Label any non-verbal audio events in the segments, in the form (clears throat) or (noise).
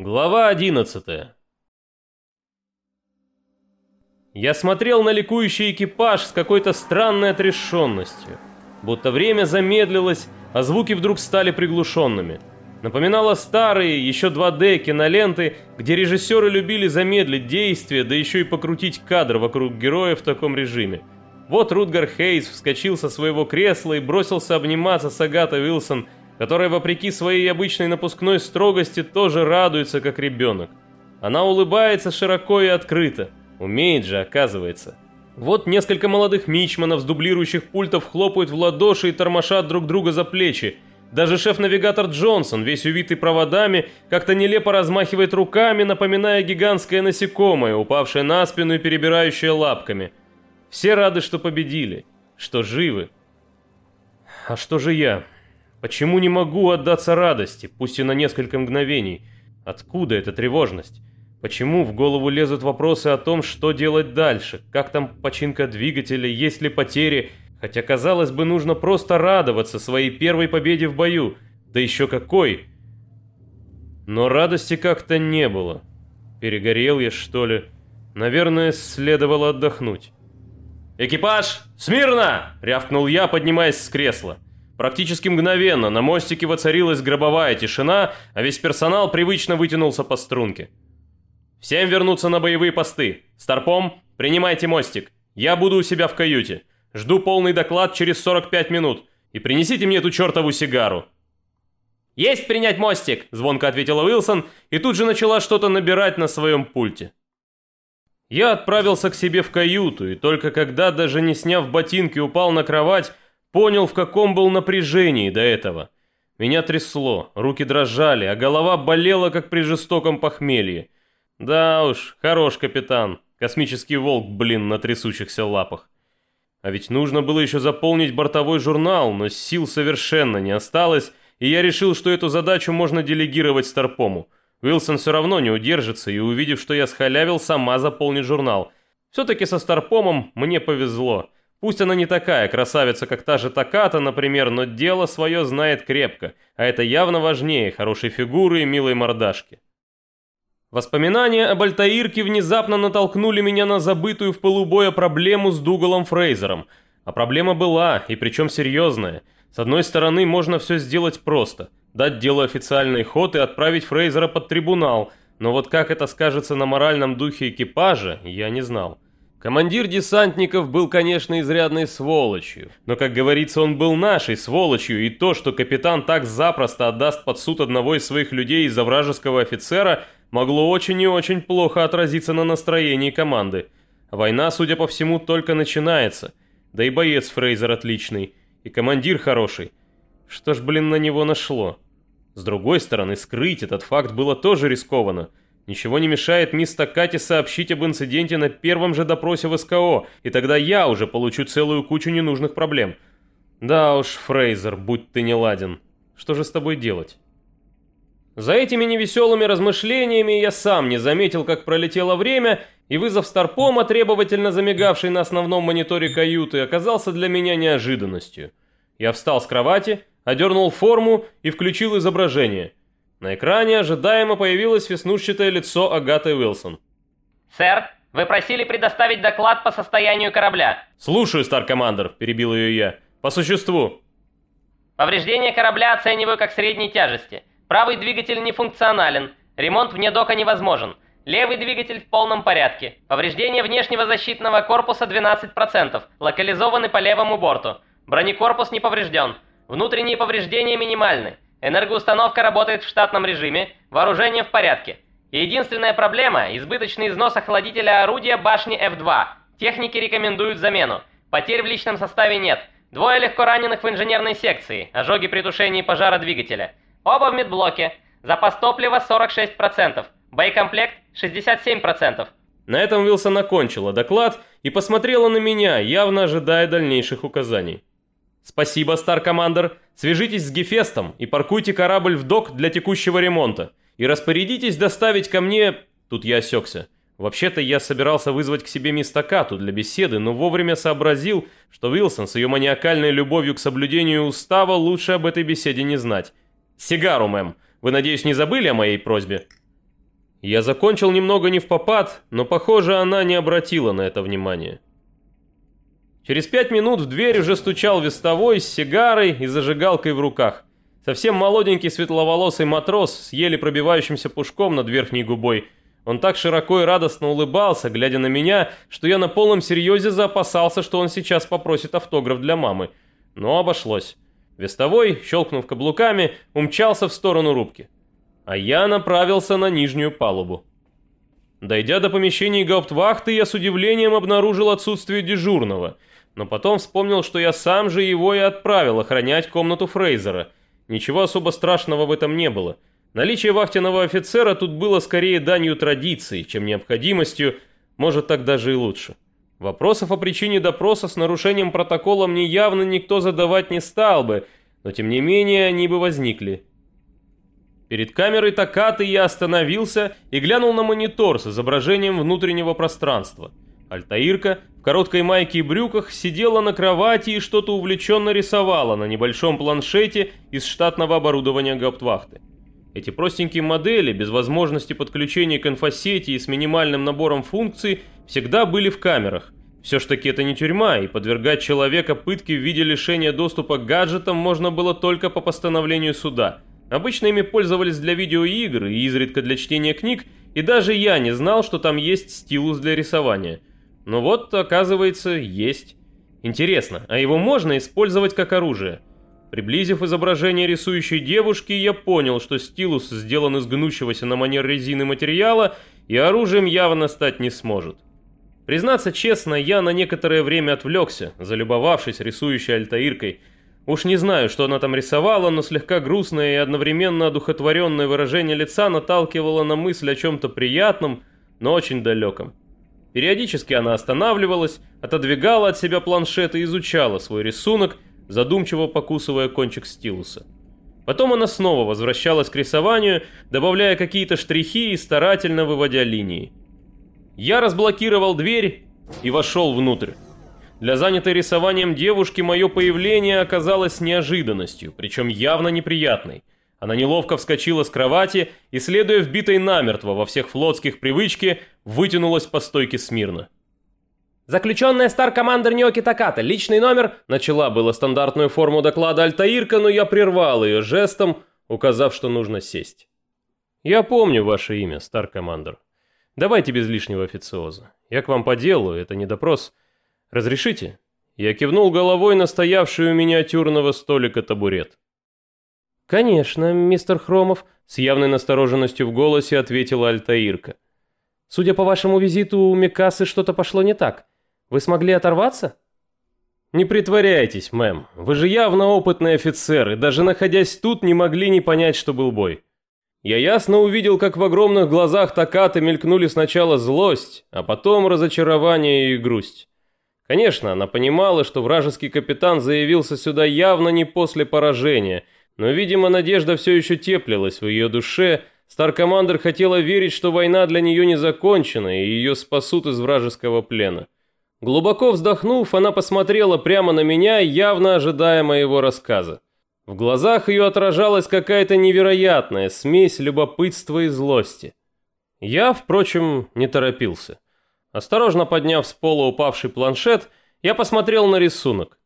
Глава 11 Я смотрел на ликующий экипаж с какой-то странной отрешенностью. Будто время замедлилось, а звуки вдруг стали приглушенными. Напоминало старые, еще 2D киноленты, где режиссеры любили замедлить действие, да еще и покрутить кадр вокруг героя в таком режиме. Вот Рутгар Хейс вскочил со своего кресла и бросился обниматься с Агатой Уилсон, которая, вопреки своей обычной напускной строгости, тоже радуется, как ребенок. Она улыбается широко и открыто. Умеет же, оказывается. Вот несколько молодых мичманов с дублирующих пультов хлопают в ладоши и тормошат друг друга за плечи. Даже шеф-навигатор Джонсон, весь увитый проводами, как-то нелепо размахивает руками, напоминая гигантское насекомое, упавшее на спину и перебирающее лапками. Все рады, что победили, что живы. А что же я? Почему не могу отдаться радости, пусть и на несколько мгновений? Откуда эта тревожность? Почему в голову лезут вопросы о том, что делать дальше? Как там починка двигателя, есть ли потери? Хотя, казалось бы, нужно просто радоваться своей первой победе в бою. Да еще какой! Но радости как-то не было. Перегорел я, что ли? Наверное, следовало отдохнуть. «Экипаж, смирно!» — рявкнул я, поднимаясь с кресла. Практически мгновенно на мостике воцарилась гробовая тишина, а весь персонал привычно вытянулся по струнке. «Всем вернуться на боевые посты. Старпом, принимайте мостик. Я буду у себя в каюте. Жду полный доклад через 45 минут. И принесите мне эту чертову сигару». «Есть принять мостик!» – звонко ответила Уилсон и тут же начала что-то набирать на своем пульте. Я отправился к себе в каюту, и только когда, даже не сняв ботинки, упал на кровать, Понял, в каком был напряжении до этого. Меня трясло, руки дрожали, а голова болела, как при жестоком похмелье. Да уж, хорош капитан. Космический волк, блин, на трясущихся лапах. А ведь нужно было еще заполнить бортовой журнал, но сил совершенно не осталось, и я решил, что эту задачу можно делегировать Старпому. Уилсон все равно не удержится, и увидев, что я схалявил, сама заполнит журнал. Все-таки со Старпомом мне повезло. Пусть она не такая красавица, как та же Таката, например, но дело свое знает крепко, а это явно важнее хорошей фигуры и милой мордашки. Воспоминания об Альтаирке внезапно натолкнули меня на забытую в полубоя проблему с Дугалом Фрейзером. А проблема была, и причем серьезная. С одной стороны, можно все сделать просто. Дать делу официальный ход и отправить Фрейзера под трибунал. Но вот как это скажется на моральном духе экипажа, я не знал. Командир десантников был, конечно, изрядной сволочью, но, как говорится, он был нашей сволочью, и то, что капитан так запросто отдаст под суд одного из своих людей из-за вражеского офицера, могло очень и очень плохо отразиться на настроении команды. Война, судя по всему, только начинается, да и боец Фрейзер отличный, и командир хороший. Что ж, блин, на него нашло? С другой стороны, скрыть этот факт было тоже рискованно – Ничего не мешает мисс Такати сообщить об инциденте на первом же допросе в СКО, и тогда я уже получу целую кучу ненужных проблем. Да уж, Фрейзер, будь ты не ладен. Что же с тобой делать? За этими невеселыми размышлениями я сам не заметил, как пролетело время, и вызов Старпома, требовательно замигавший на основном мониторе каюты, оказался для меня неожиданностью. Я встал с кровати, одернул форму и включил изображение – на экране ожидаемо появилось веснушчатое лицо Агаты Уилсон. «Сэр, вы просили предоставить доклад по состоянию корабля». «Слушаю, Стар-командер», – перебил ее я. «По существу». «Повреждение корабля оцениваю как средней тяжести. Правый двигатель не функционален. Ремонт вне дока невозможен. Левый двигатель в полном порядке. Повреждение внешнего защитного корпуса 12%. Локализованы по левому борту. Бронекорпус не поврежден. Внутренние повреждения минимальны. Энергоустановка работает в штатном режиме, вооружение в порядке. Единственная проблема – избыточный износ охладителя орудия башни F2. Техники рекомендуют замену. Потерь в личном составе нет. Двое легко раненых в инженерной секции, ожоги при тушении пожара двигателя. Оба в медблоке. Запас топлива 46%, боекомплект 67%. На этом Вилсон окончила доклад и посмотрела на меня, явно ожидая дальнейших указаний. «Спасибо, Стар-Командер. Свяжитесь с Гефестом и паркуйте корабль в док для текущего ремонта. И распорядитесь доставить ко мне...» Тут я осекся. Вообще-то я собирался вызвать к себе мисс Токату для беседы, но вовремя сообразил, что Уилсон с ее маниакальной любовью к соблюдению устава лучше об этой беседе не знать. «Сигару, мэм. Вы, надеюсь, не забыли о моей просьбе?» Я закончил немного не в попад, но, похоже, она не обратила на это внимания. Через пять минут в дверь уже стучал вестовой с сигарой и зажигалкой в руках. Совсем молоденький светловолосый матрос с еле пробивающимся пушком над верхней губой. Он так широко и радостно улыбался, глядя на меня, что я на полном серьезе заопасался, что он сейчас попросит автограф для мамы. Но обошлось. Вестовой, щелкнув каблуками, умчался в сторону рубки. А я направился на нижнюю палубу. Дойдя до помещений гауптвахты, я с удивлением обнаружил отсутствие дежурного, но потом вспомнил, что я сам же его и отправил охранять комнату Фрейзера. Ничего особо страшного в этом не было. Наличие вахтенного офицера тут было скорее данью традиции, чем необходимостью, может так даже и лучше. Вопросов о причине допроса с нарушением протокола мне явно никто задавать не стал бы, но тем не менее они бы возникли. Перед камерой Такаты я остановился и глянул на монитор с изображением внутреннего пространства. Альтаирка короткой майке и брюках сидела на кровати и что-то увлеченно рисовала на небольшом планшете из штатного оборудования гауптвахты. Эти простенькие модели, без возможности подключения к инфосети и с минимальным набором функций, всегда были в камерах. Все ж таки это не тюрьма, и подвергать человека пытке в виде лишения доступа к гаджетам можно было только по постановлению суда. Обычно ими пользовались для видеоигр и изредка для чтения книг, и даже я не знал, что там есть стилус для рисования. Но вот, оказывается, есть. Интересно, а его можно использовать как оружие? Приблизив изображение рисующей девушки, я понял, что стилус сделан из гнущегося на манер резины материала и оружием явно стать не сможет. Признаться честно, я на некоторое время отвлекся, залюбовавшись рисующей альтаиркой. Уж не знаю, что она там рисовала, но слегка грустное и одновременно одухотворенное выражение лица наталкивало на мысль о чем-то приятном, но очень далеком. Периодически она останавливалась, отодвигала от себя планшет и изучала свой рисунок – задумчиво покусывая кончик стилуса. Потом она снова возвращалась к рисованию, добавляя какие-то штрихи и старательно выводя линии. Я разблокировал дверь и вошел внутрь. Для занятой рисованием девушки мое появление оказалось неожиданностью, причем явно неприятной. Она неловко вскочила с кровати и, следуя вбитой намертво во всех флотских привычке, вытянулась по стойке смирно. «Заключенная стар-командер Ниоки Таката, личный номер...» Начала было стандартную форму доклада Альтаирка, но я прервал ее жестом, указав, что нужно сесть. «Я помню ваше имя, стар-командер. Давайте без лишнего официоза. Я к вам по делу, это не допрос. Разрешите?» Я кивнул головой на стоявший у миниатюрного столика табурет. «Конечно, мистер Хромов», — с явной настороженностью в голосе ответила Альтаирка. «Судя по вашему визиту, у Микасы что-то пошло не так. Вы смогли оторваться?» «Не притворяйтесь, мэм. Вы же явно опытный офицер, и даже находясь тут, не могли не понять, что был бой. Я ясно увидел, как в огромных глазах Такаты мелькнули сначала злость, а потом разочарование и грусть. Конечно, она понимала, что вражеский капитан заявился сюда явно не после поражения, но, видимо, надежда все еще теплилась в ее душе, Старкомандер хотела верить, что война для нее не закончена, и ее спасут из вражеского плена. Глубоко вздохнув, она посмотрела прямо на меня, явно ожидая моего рассказа. В глазах ее отражалась какая-то невероятная смесь любопытства и злости. Я, впрочем, не торопился. Осторожно подняв с пола упавший планшет, я посмотрел на рисунок.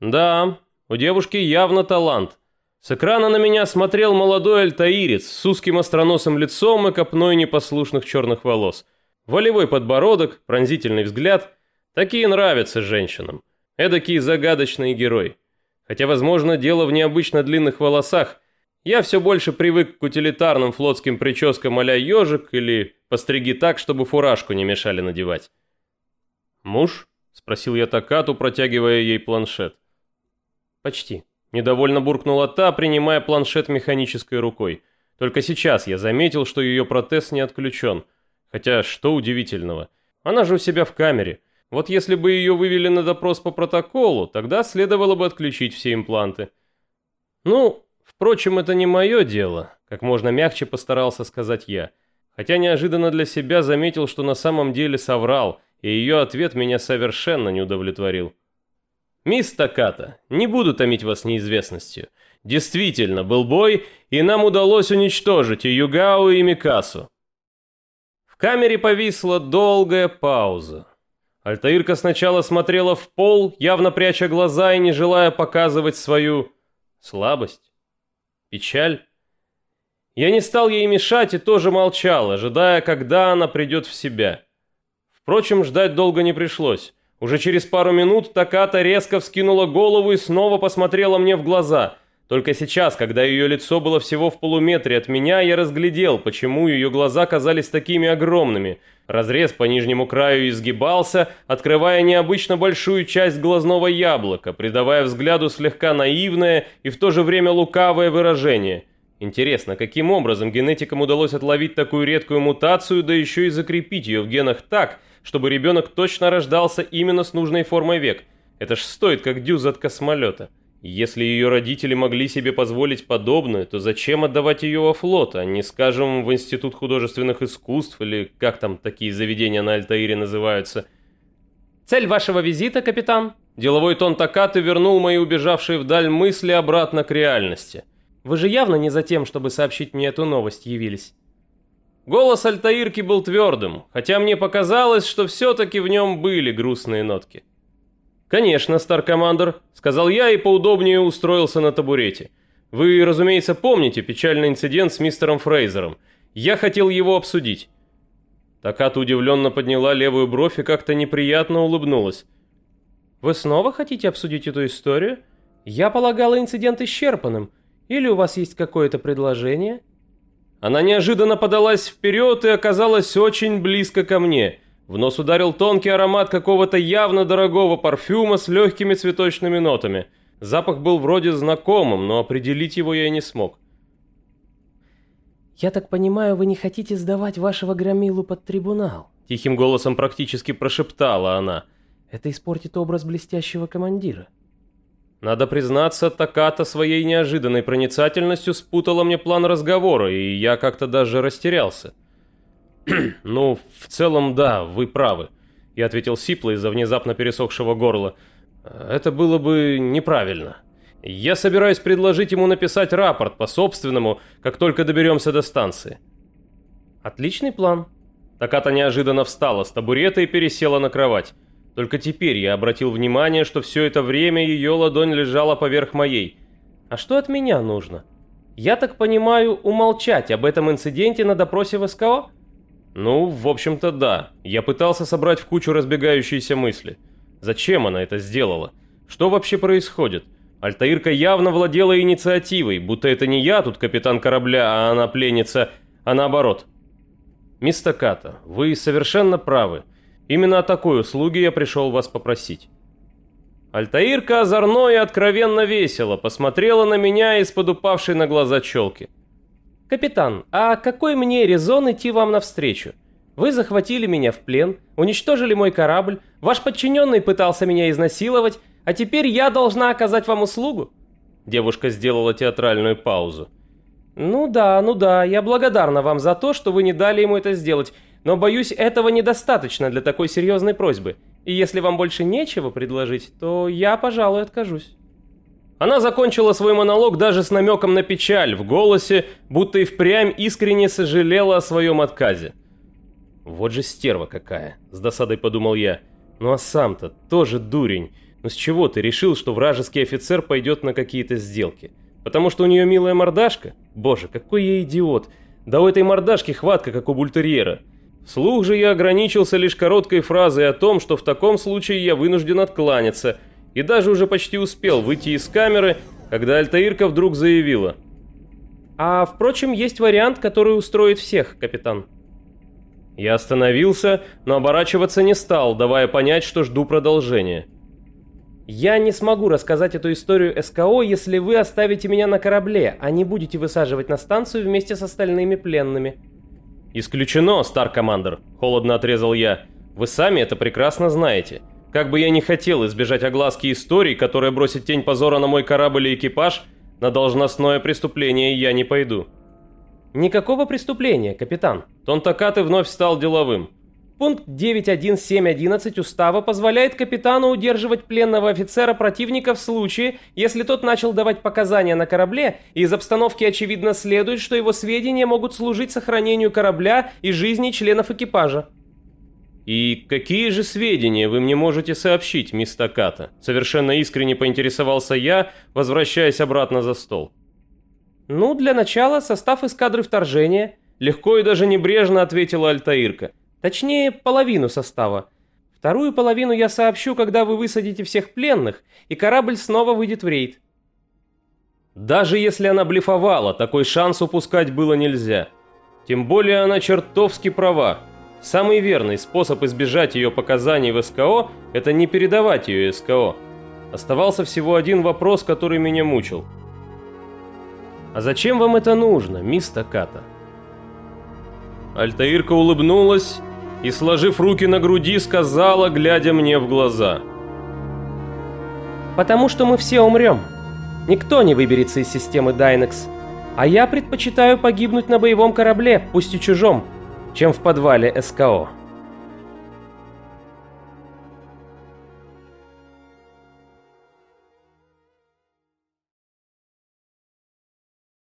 Да, у девушки явно талант. С экрана на меня смотрел молодой альтаирец с узким остроносым лицом и копной непослушных черных волос. Волевой подбородок, пронзительный взгляд – Такие нравятся женщинам. Эдакий загадочный герой. Хотя, возможно, дело в необычно длинных волосах. Я все больше привык к утилитарным флотским прическам а ежик или постриги так, чтобы фуражку не мешали надевать. «Муж?» – спросил я Такату, протягивая ей планшет. «Почти». Недовольно буркнула та, принимая планшет механической рукой. Только сейчас я заметил, что ее протез не отключен. Хотя, что удивительного. Она же у себя в камере. Вот если бы ее вывели на допрос по протоколу, тогда следовало бы отключить все импланты. Ну, впрочем, это не мое дело, как можно мягче постарался сказать я. Хотя неожиданно для себя заметил, что на самом деле соврал, и ее ответ меня совершенно не удовлетворил. «Мисс Таката, не буду томить вас неизвестностью. Действительно, был бой, и нам удалось уничтожить и Югао, и Микасу. камере повисла долгая пауза. Альтаирка сначала смотрела в пол, явно пряча глаза и не желая показывать свою слабость, печаль. Я не стал ей мешать и тоже молчал, ожидая, когда она придет в себя. Впрочем, ждать долго не пришлось. Уже через пару минут Таката резко вскинула голову и снова посмотрела мне в глаза. Только сейчас, когда ее лицо было всего в полуметре от меня, я разглядел, почему ее глаза казались такими огромными. Разрез по нижнему краю изгибался, открывая необычно большую часть глазного яблока, придавая взгляду слегка наивное и в то же время лукавое выражение. Интересно, каким образом генетикам удалось отловить такую редкую мутацию, да еще и закрепить ее в генах так, чтобы ребенок точно рождался именно с нужной формой век? Это ж стоит как дюз от космолета. Если ее родители могли себе позволить подобное, то зачем отдавать ее во флот, а не, скажем, в Институт художественных искусств или как там такие заведения на Альтаире называются? Цель вашего визита, капитан? Деловой тон Такаты вернул мои убежавшие вдаль мысли обратно к реальности. Вы же явно не за тем, чтобы сообщить мне эту новость явились. Голос Альтаирки был твердым, хотя мне показалось, что все-таки в нем были грустные нотки. «Конечно, Старкомандер», — сказал я и поудобнее устроился на табурете. «Вы, разумеется, помните печальный инцидент с мистером Фрейзером. Я хотел его обсудить». Таката удивленно подняла левую бровь и как-то неприятно улыбнулась. «Вы снова хотите обсудить эту историю? Я полагала инцидент исчерпанным. Или у вас есть какое-то предложение?» Она неожиданно подалась вперед и оказалась очень близко ко мне — в нос ударил тонкий аромат какого-то явно дорогого парфюма с легкими цветочными нотами. Запах был вроде знакомым, но определить его я не смог. «Я так понимаю, вы не хотите сдавать вашего громилу под трибунал?» Тихим голосом практически прошептала она. «Это испортит образ блестящего командира». Надо признаться, Таката своей неожиданной проницательностью спутала мне план разговора, и я как-то даже растерялся. (clears throat) «Ну, в целом, да, вы правы», — я ответил сипло из-за внезапно пересохшего горла. «Это было бы неправильно. Я собираюсь предложить ему написать рапорт по собственному, как только доберемся до станции». «Отличный план». Таката неожиданно встала с табурета и пересела на кровать. Только теперь я обратил внимание, что все это время ее ладонь лежала поверх моей. «А что от меня нужно?» «Я так понимаю, умолчать об этом инциденте на допросе в СКО?» Ну, в общем-то, да. Я пытался собрать в кучу разбегающиеся мысли. Зачем она это сделала? Что вообще происходит? Альтаирка явно владела инициативой, будто это не я тут капитан корабля, а она пленница, а наоборот. Мисс Токата, вы совершенно правы. Именно о такой услуге я пришел вас попросить. Альтаирка озорно и откровенно весело посмотрела на меня из-под упавшей на глаза челки. «Капитан, а какой мне резон идти вам навстречу? Вы захватили меня в плен, уничтожили мой корабль, ваш подчиненный пытался меня изнасиловать, а теперь я должна оказать вам услугу?» Девушка сделала театральную паузу. «Ну да, ну да, я благодарна вам за то, что вы не дали ему это сделать, но, боюсь, этого недостаточно для такой серьезной просьбы. И если вам больше нечего предложить, то я, пожалуй, откажусь». Она закончила свой монолог даже с намеком на печаль в голосе, будто и впрямь искренне сожалела о своем отказе. «Вот же стерва какая!» – с досадой подумал я. «Ну а сам-то тоже дурень. Ну с чего ты решил, что вражеский офицер пойдет на какие-то сделки? Потому что у нее милая мордашка? Боже, какой я идиот! Да у этой мордашки хватка, как у бультерьера!» Вслух же я ограничился лишь короткой фразой о том, что в таком случае я вынужден откланяться – и даже уже почти успел выйти из камеры, когда Альтаирка вдруг заявила. «А, впрочем, есть вариант, который устроит всех, капитан». Я остановился, но оборачиваться не стал, давая понять, что жду продолжения. «Я не смогу рассказать эту историю СКО, если вы оставите меня на корабле, а не будете высаживать на станцию вместе с остальными пленными». «Исключено, Стар-командер», — холодно отрезал я. «Вы сами это прекрасно знаете. Как бы я ни хотел избежать огласки истории, которая бросит тень позора на мой корабль и экипаж, на должностное преступление я не пойду. Никакого преступления, капитан. Тон Такаты вновь стал деловым. Пункт 9.1.7.11 Устава позволяет капитану удерживать пленного офицера противника в случае, если тот начал давать показания на корабле, и из обстановки очевидно следует, что его сведения могут служить сохранению корабля и жизни членов экипажа. «И какие же сведения вы мне можете сообщить, мисс Токата?» Совершенно искренне поинтересовался я, возвращаясь обратно за стол. «Ну, для начала состав эскадры вторжения», — легко и даже небрежно ответила Альтаирка. Точнее, половину состава. Вторую половину я сообщу, когда вы высадите всех пленных, и корабль снова выйдет в рейд. Даже если она блефовала, такой шанс упускать было нельзя. Тем более она чертовски права. Самый верный способ избежать ее показаний в СКО – это не передавать ее СКО. Оставался всего один вопрос, который меня мучил. «А зачем вам это нужно, мисс Токата?» Альтаирка улыбнулась и, сложив руки на груди, сказала, глядя мне в глаза. «Потому что мы все умрем. Никто не выберется из системы Дайнекс. А я предпочитаю погибнуть на боевом корабле, пусть и чужом, чем в подвале СКО».